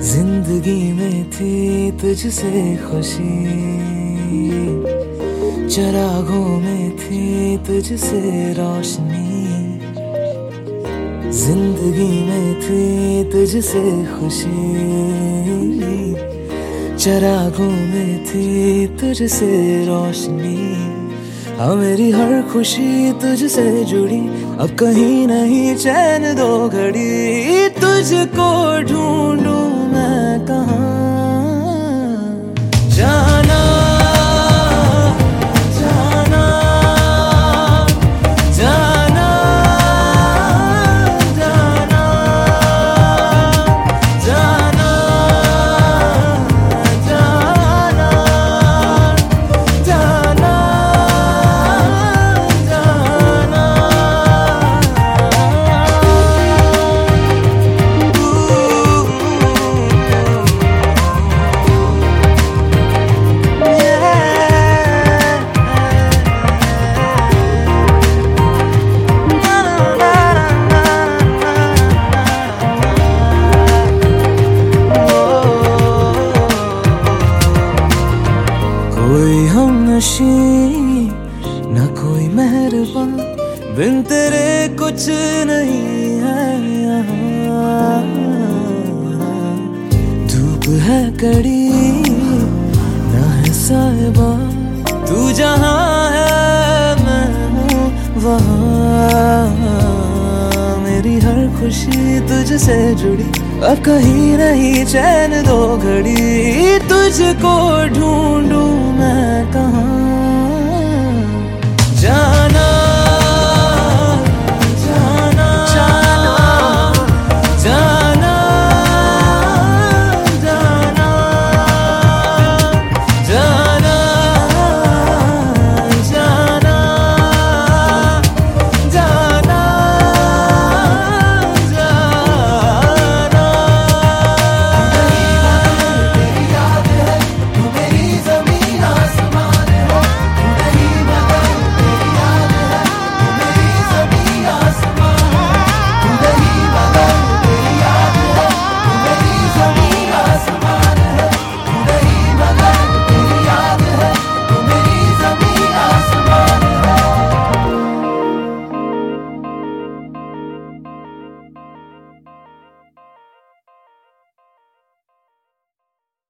ज़िंदगी में थी तुझसे खुशी। चरागों में थी तुझसे रोशनी। ज़िंदगी में थी तुझसे खुशी। चरागों में थी तुझसे रोशनी। हाँ मेरी हर खुशी तुझसे जुड़ी। अब कहीं नहीं चैन दो घड़ी। तुझको ढूंढू न कोई मेहरबान, बिन तेरे कुछ नहीं है। धूप है कड़ी, न है साहिबा, तू जहाँ है, मैं वहाँ। मेरी हर खुशी तुझसे जुड़ी अब कहीं नहीं चैन दो घड़ी। तुझको ढूंढू मैं